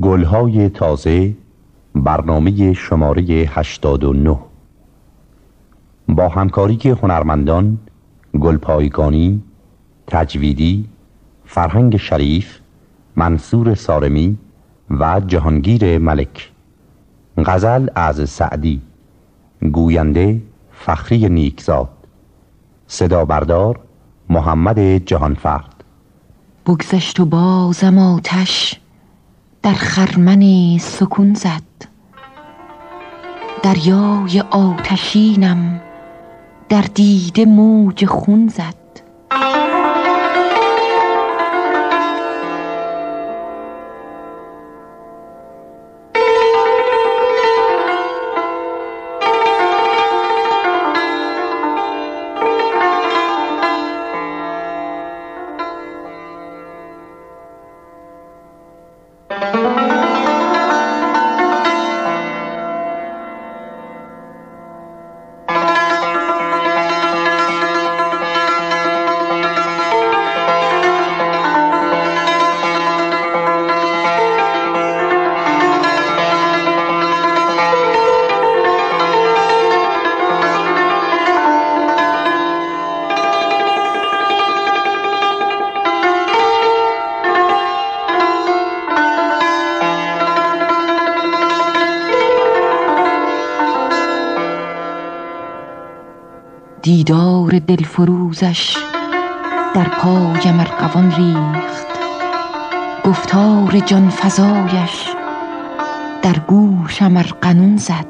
گلهای تازه برنامه شماره 89 با همکاری هنرمندان گلپایگانی تجویدی فرهنگ شریف منصور سارمی و جهانگیر ملک. غزل از سعدی. گوینده فخری نیکزاد. صدا بردار محمد جهانفرد. بگذشت و بازم آتش. در خرمن سکون زد. دریای آتشینم در دیده موج خون زد. دلفروزش در پایم ارغوان ریخت. گفتار جان فزایش در گوشم ارقنون زد.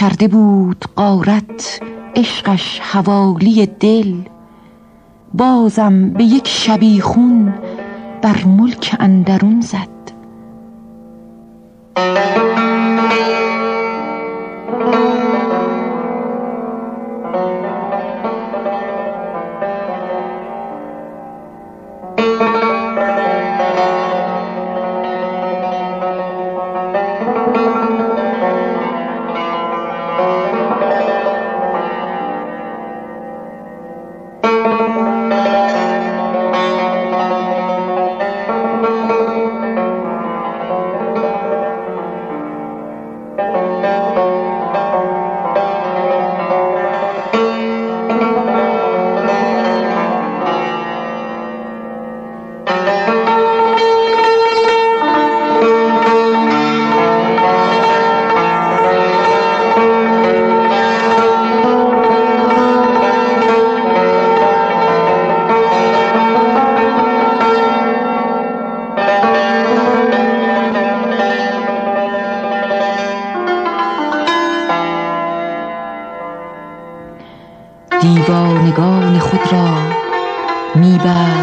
کرده بود قارت عشقش حوالی دل. بازم به یک شبیخون بر ملک اندرون زد.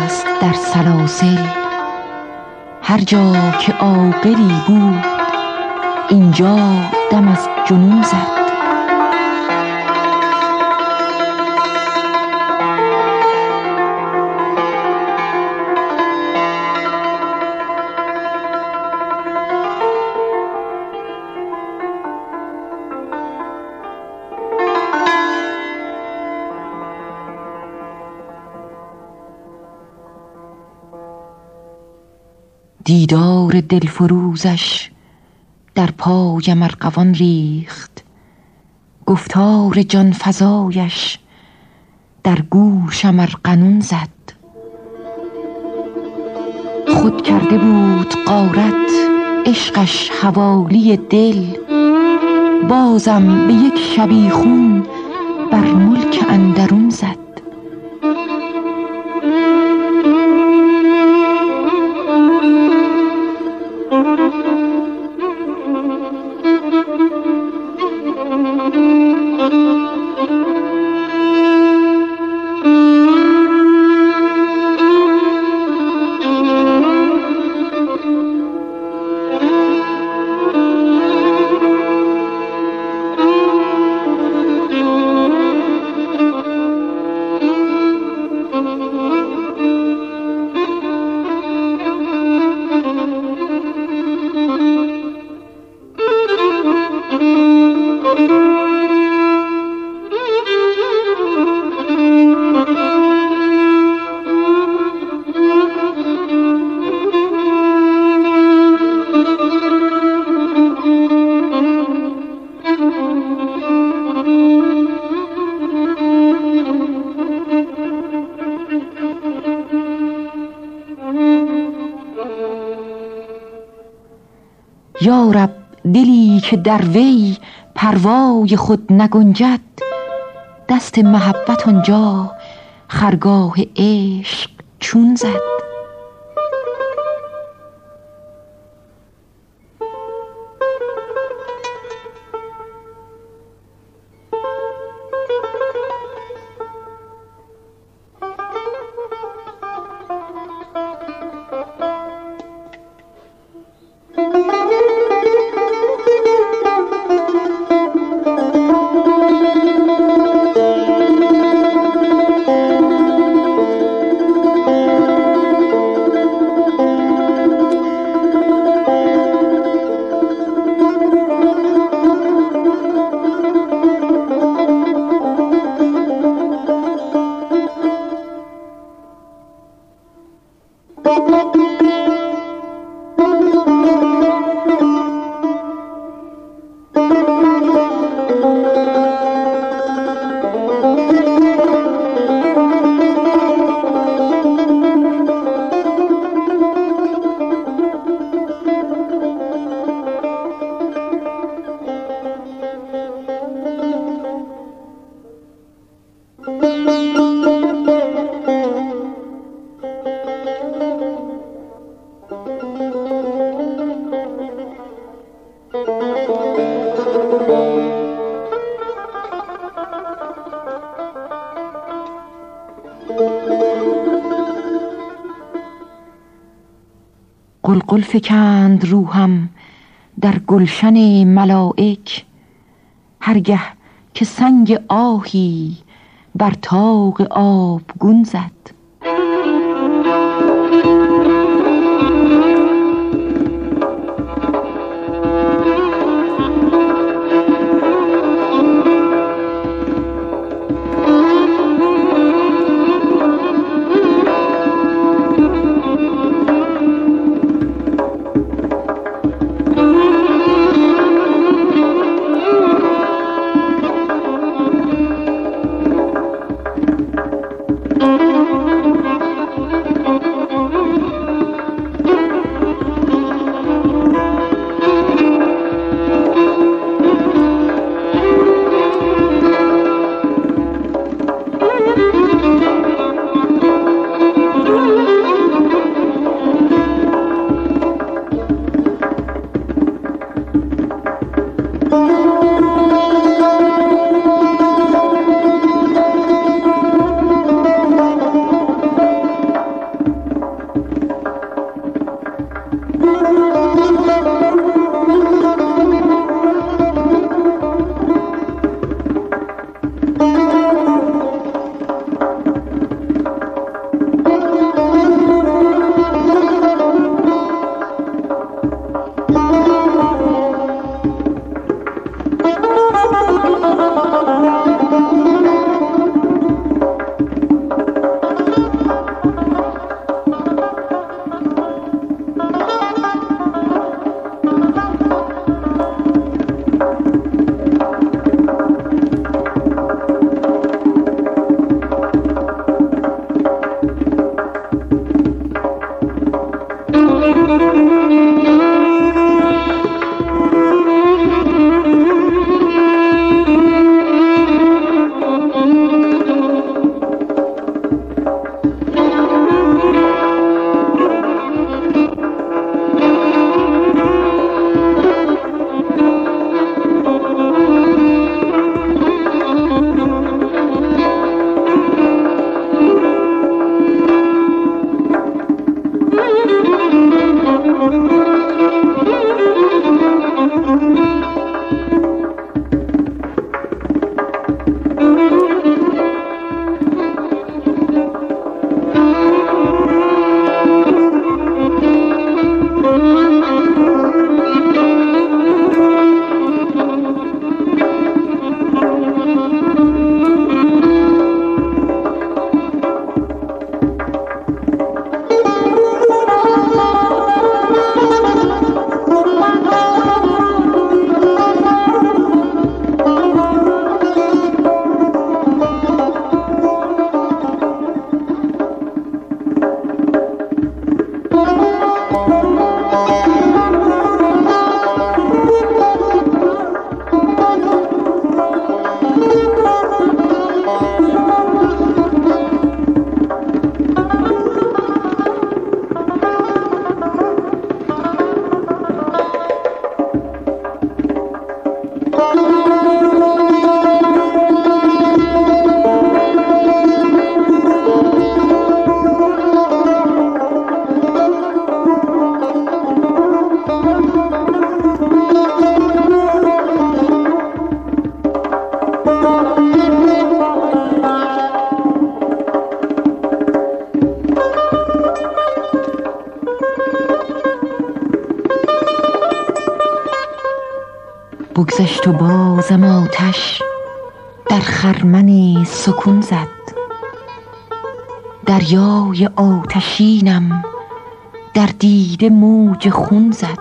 میبست در سلاسل. هر جا که عاقلی بود اینجا دم از جنون زد. دلفروزش در پایم ارقوان ریخت. گفتار جان فزایش در گوشم ارقنون زد. خود کرده بود قارت عشقش حوالی دل. بازم به یک شبیخون بر ملک اندرون زد. یارب دلی که در وی پروای خود نگنجد دست محبت آنجا خرگاه عشق چون زد. قلقل فکند روحم در گلشن ملائک. هرگه که سنگ آهی بر تاق آبگون زد. بگذشت و بازم آتش در خرمن سکون زد. دریای آتشینم در دیده موج خون زد.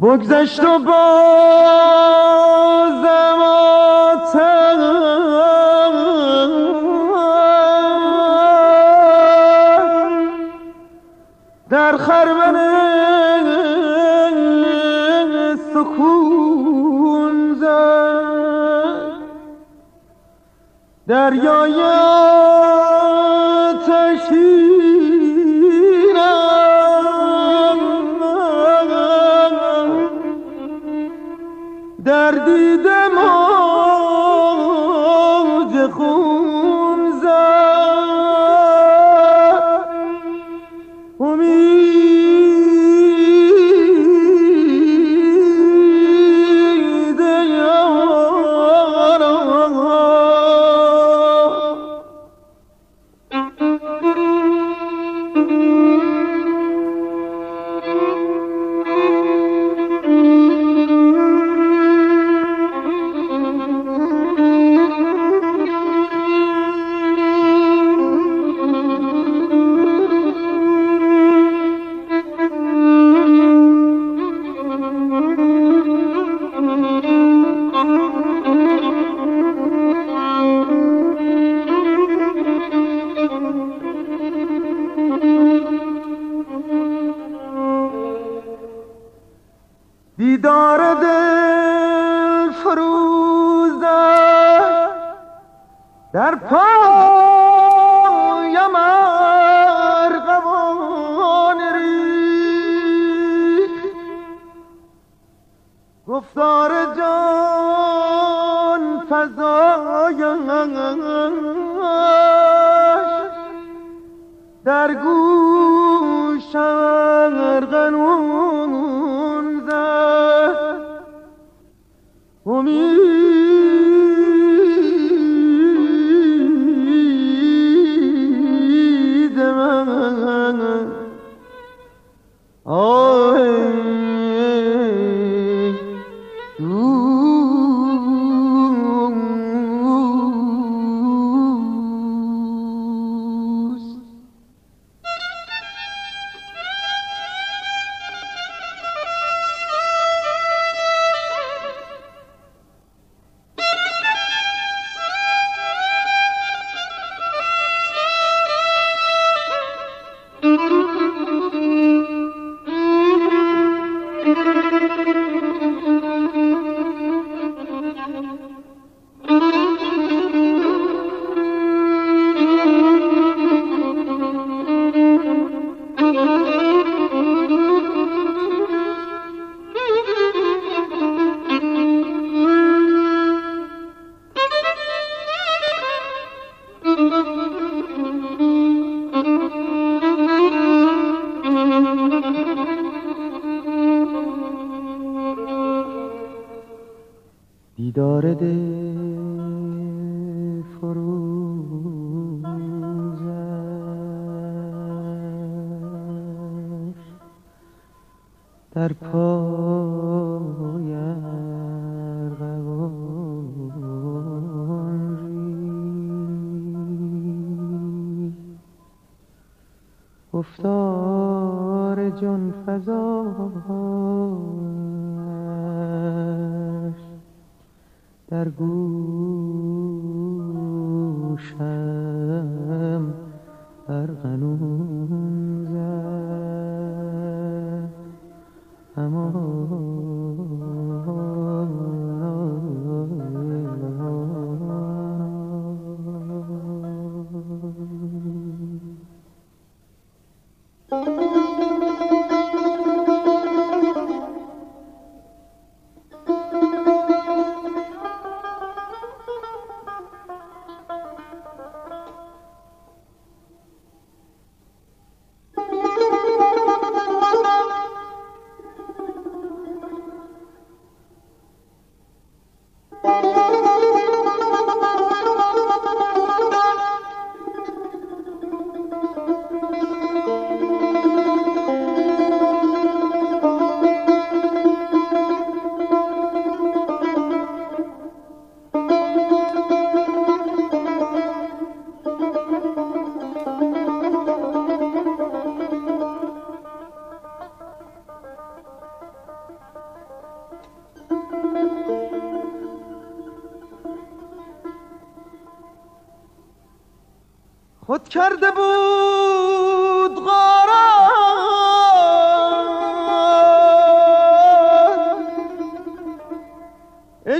بگذشت و بازم سکون زد. دریای در پایم ارغوان ریخ گفتار جان فزایش در گوشم ارغنون زد. امید در پای ارغوان. گفتار جان فزاش در گوشم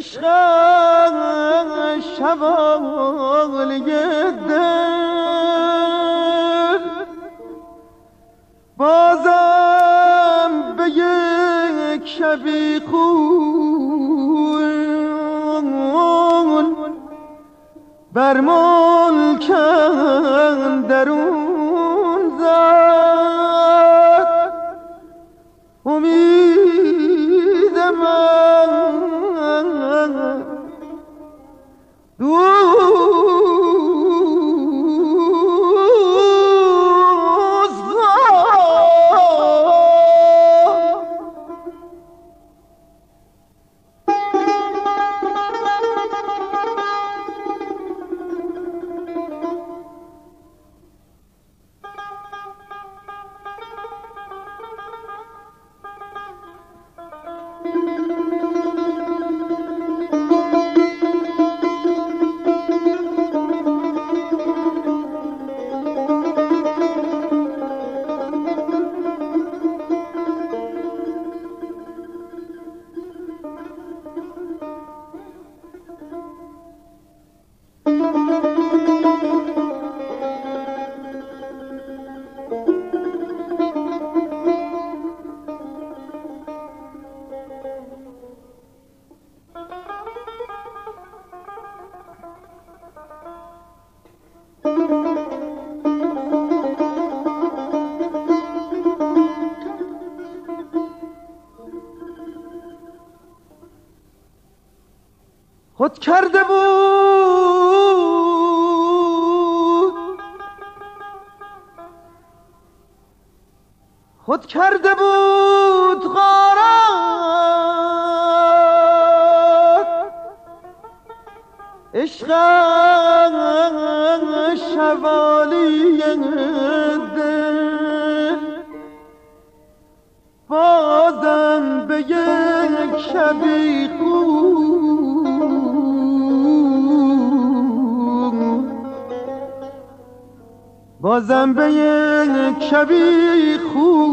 عشق شوالی دل بازم به یک شبی خون. بر ملکم درون زد. امید خود کرده بود. خود کرده بود غارت عشق شوالی دل بازم به یک شبی بازم به یک شبی خون.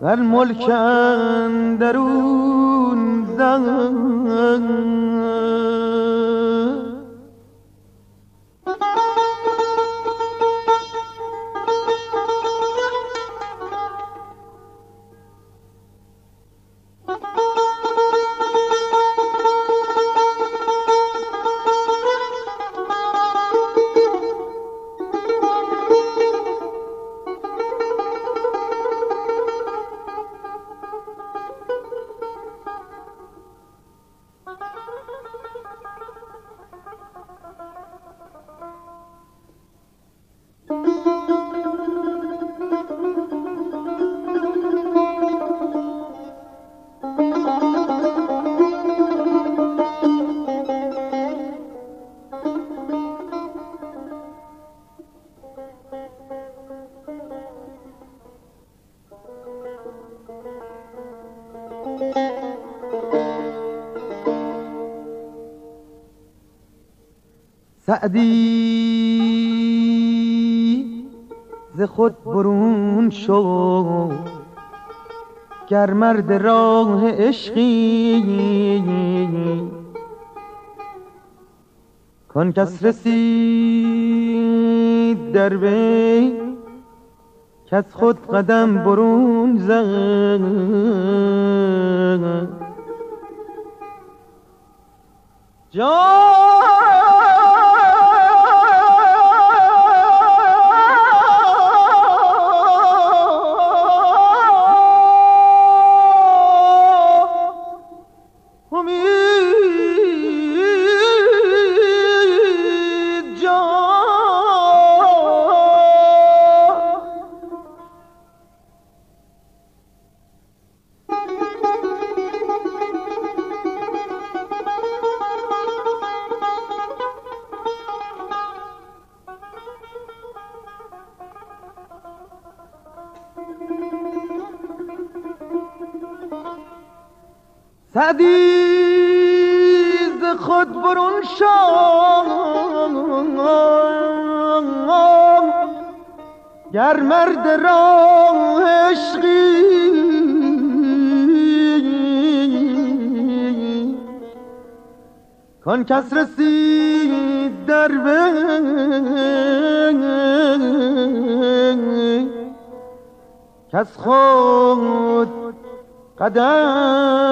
بر ملک اندرون زن. سعدی ز خود برون شو گر مرد راه عشقی کن کس رسید در وی کس خود قدم برون زد. امید سعدی ز خود برون شو. گر مرد راه عشقی کن کس رسید در کس خود قدم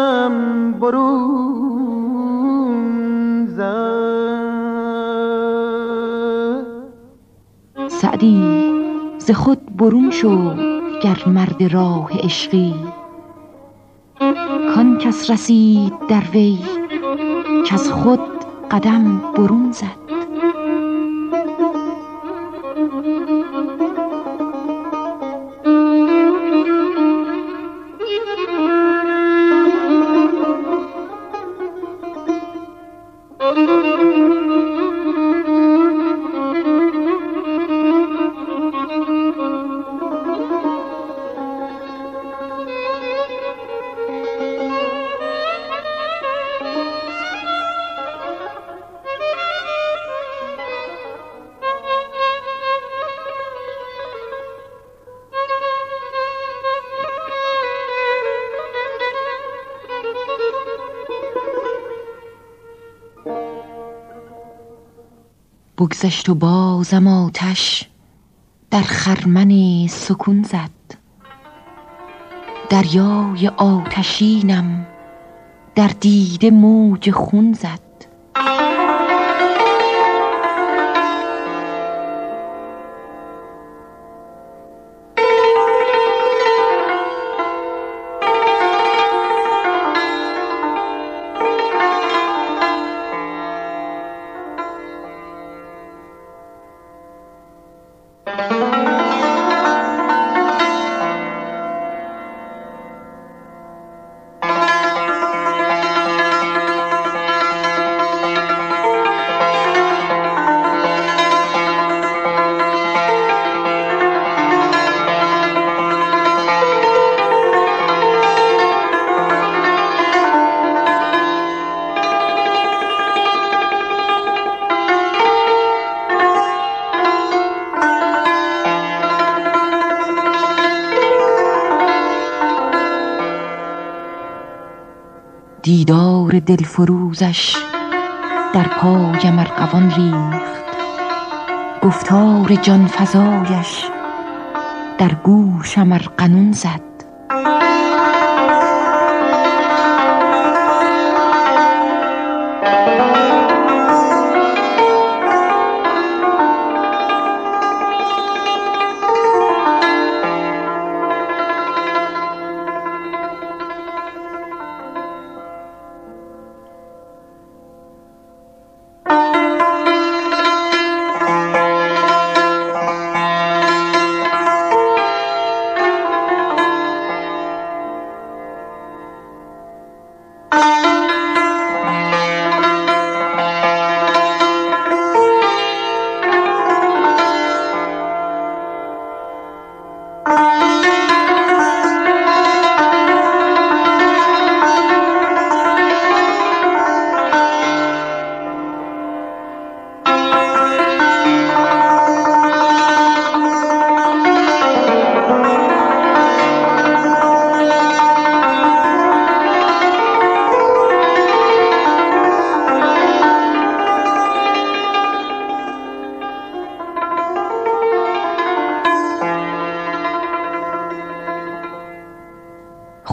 برون زد سعدی ز خود برون شو گر مرد راه عشقی. کان کس رسید در وی کز خود قدم برون زد. بگذشت و بازم آتش در خرمن سکون زد. دریای آتشینم در دیده موج خون زد. دلفروزش در پایم ارغوان ریخت. گفتار جان فزایش در گوشم ارغنون زد.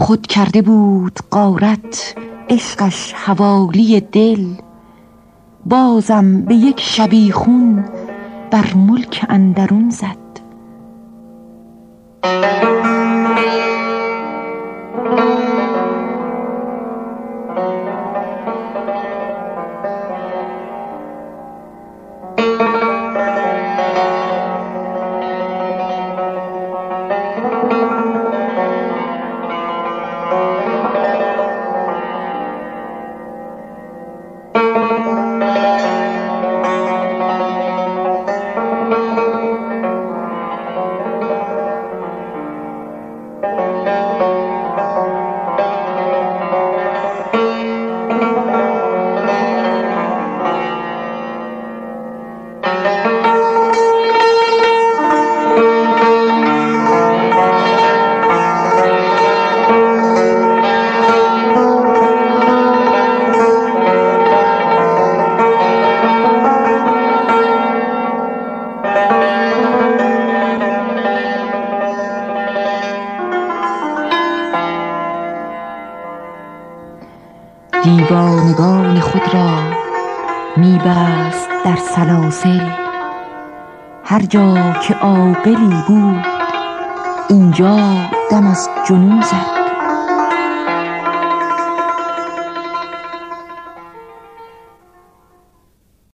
خود کرده بود غارت عشقش حوالی دل. بازم به یک شبیخون بر ملک اندرون زد. عاقلی بود اینجا دم از جنون زد.